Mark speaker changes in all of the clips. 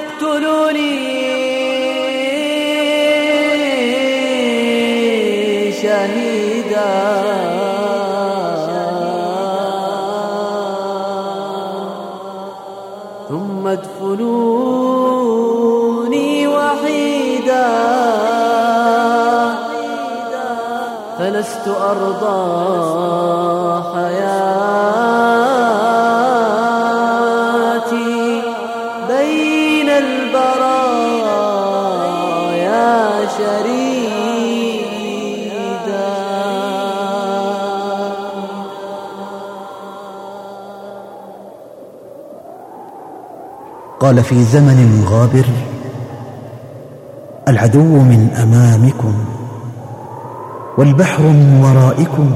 Speaker 1: يقتلوني شهيدا. ثم ادفنوني وحيدا. فلست أرضى حياتي شريدا.
Speaker 2: قال في زمن غابر العدو من أمامكم والبحر من ورائكم.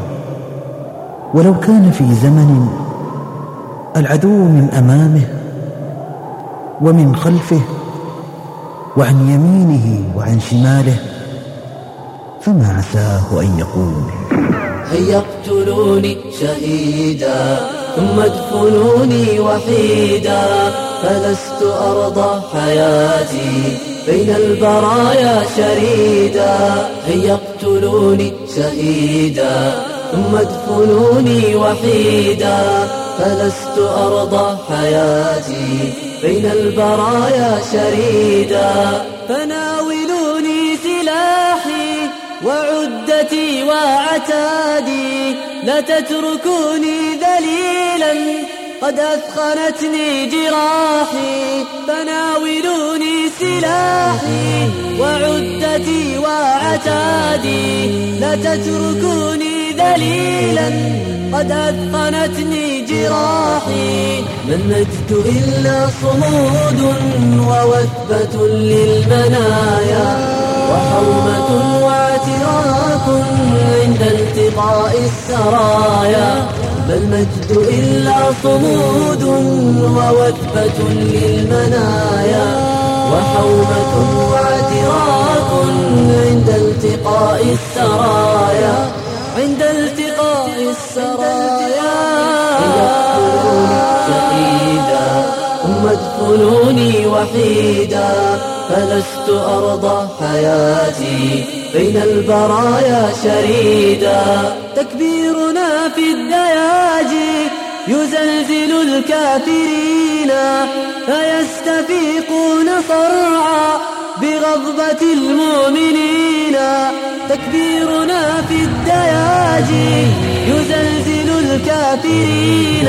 Speaker 2: ولو كان في زمن العدو من أمامه ومن خلفه وعن يمينه وعن شماله فما عساه أن يقول.
Speaker 1: هيا اقتلوني شهيدا ثم ادفنوني وحيدا فلست أرضى حياتي بين البرايا شريدا. هيا اقتلوني شهيدا ثم ادفنوني وحيدا فلست أرضى حياتي بين البرايا شريدا. فناولوني سلاحي وعدتي وعتادي. لا تتركوني ذليلا قد أثخنتني جراحي. فناولوني سلاحي وعدتي وعتادي. لا تتركوني ذليلا قد أثخنتني جراحي. ما المجد إلا صمود ووثبة للمنايا وحومة واعتراك عند التقاء السرايا. ما المجد إلا صمود ووثبة للمنايا وحومة واعتراك عند التقاء السرايا. عند التقاء السرايا. شهيدا ثم ادخلوني وحيدا فلست أرضى حياتي بين البرايا شريدا. تكبيرنا في الدياجي يزلزل الكافرين فيستفيقون صرعا بغضبة المؤمنين. تكبيرنا في الدياجي يزلزل الكافرين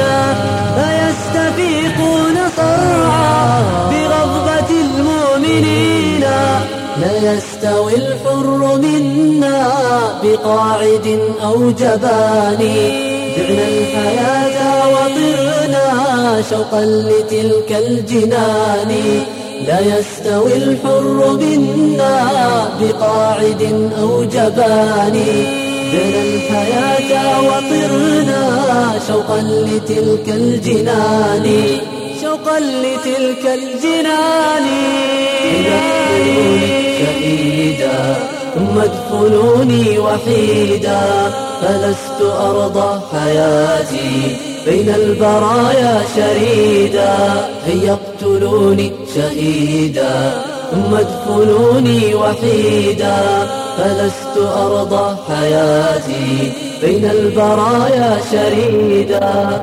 Speaker 1: فيستفيقون صرعا بغضبة المؤمنين لا يستوي الحر منا بقاعد أو جباني بعنا الحياة وطرنا شوقا لتلك الجنان لا يستوي الحر منا بقاعد أو جبان. بعنا الحياة وطرنا شوقا لتلك الجنان. شوقا لتلك الجنان. ثم ادخلوني وحيدا فلست أرضى حياتي بين البرايا شريدا. هيا اقتلوني شهيدا ثم ادخلوني وحيدا فلست أرضى حياتي بين البرايا شريدا.